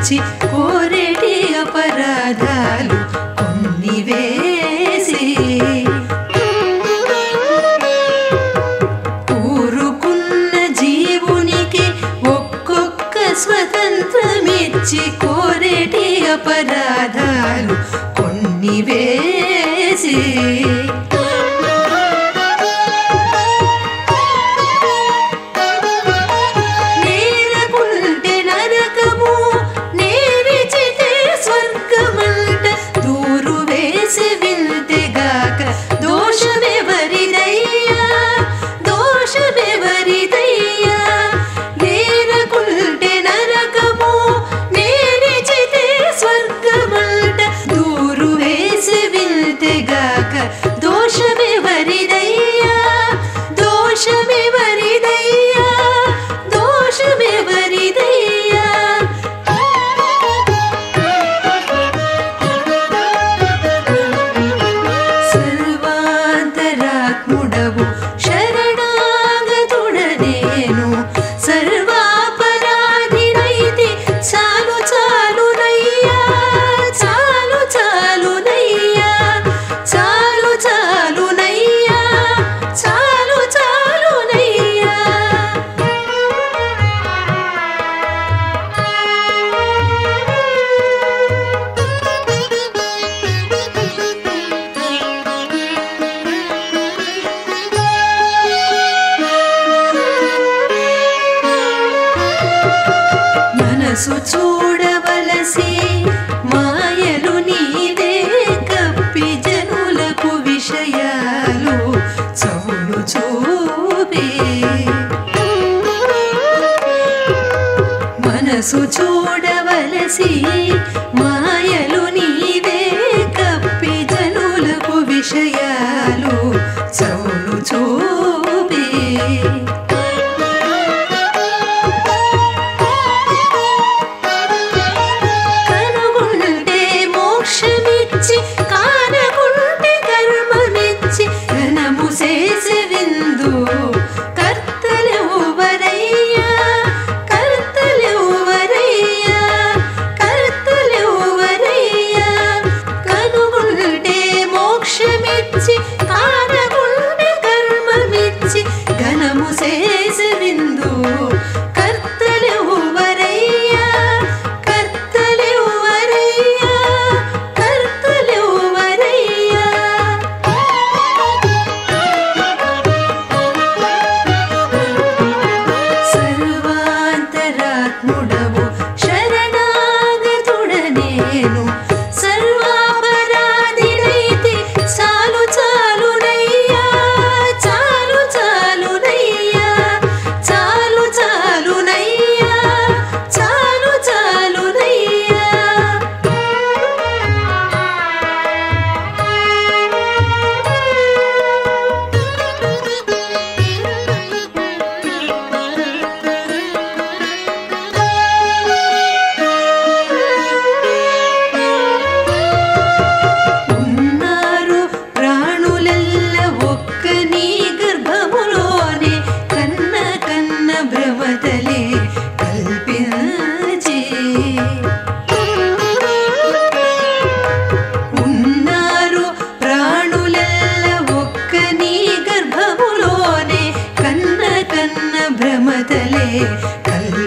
స్వతంత్రమిచ్చి కోరెటి అపరాధాలు కొన్ని వేసి ఊరుకున్న జీవునికి ఒక్కొక్క స్వతంత్రమిచ్చి మనసు చూడవలసి మాయలు నీదే కప్పి జనులకు విషయాలు చౌలు చూపే. మనసు చూడవలసి మాయలు నీదే కప్పి జనులకు విషయాలు भ्रमतले तले